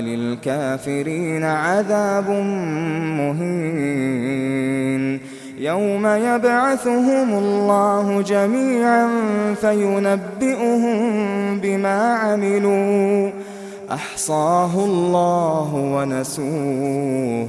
وللكافرين عذاب مهين. يوم يبعثهم الله جميعا فينبئهم بما عملوا. أحصاه الله ونسوه.